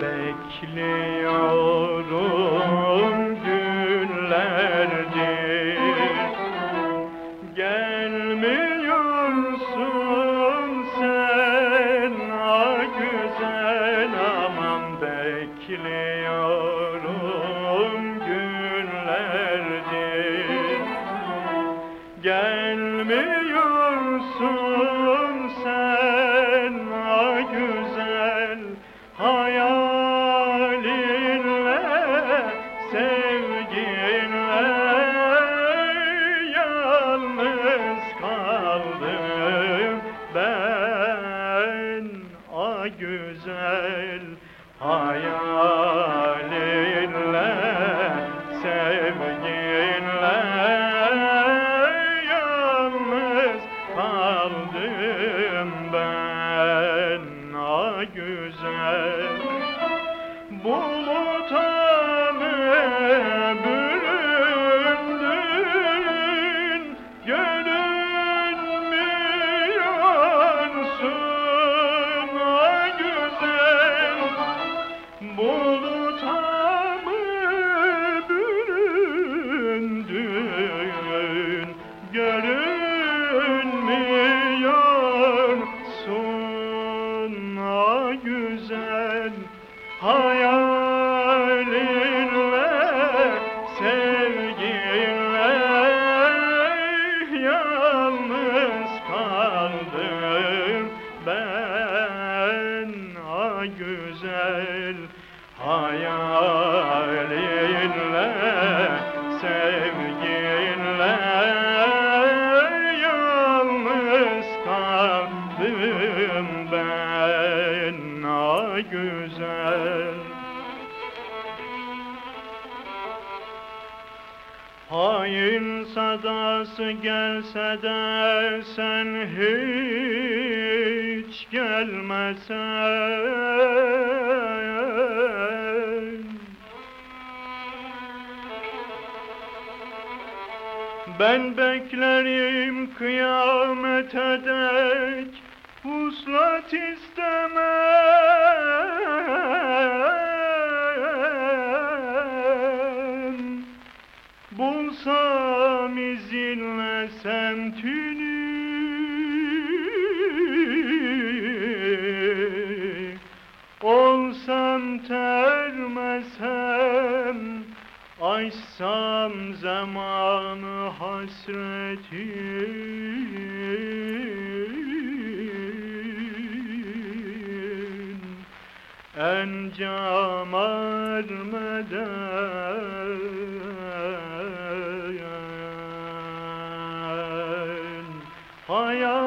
Bekliyorum hayalinle sevginle yalnız kaldım ben. Ah güzel. Buluta yalnız kaldım. Ben ah güzel hayalinle sevginle yalnız kaldım. Ben ah güzel Hain sadası gelse de sen hiç gelmesen Ben beklerim kıyamete dek Vuslat istemem Bulsam izinle semtini Olsam termesem Açsam zamanı hasretin Encam ermeden Hayalinle,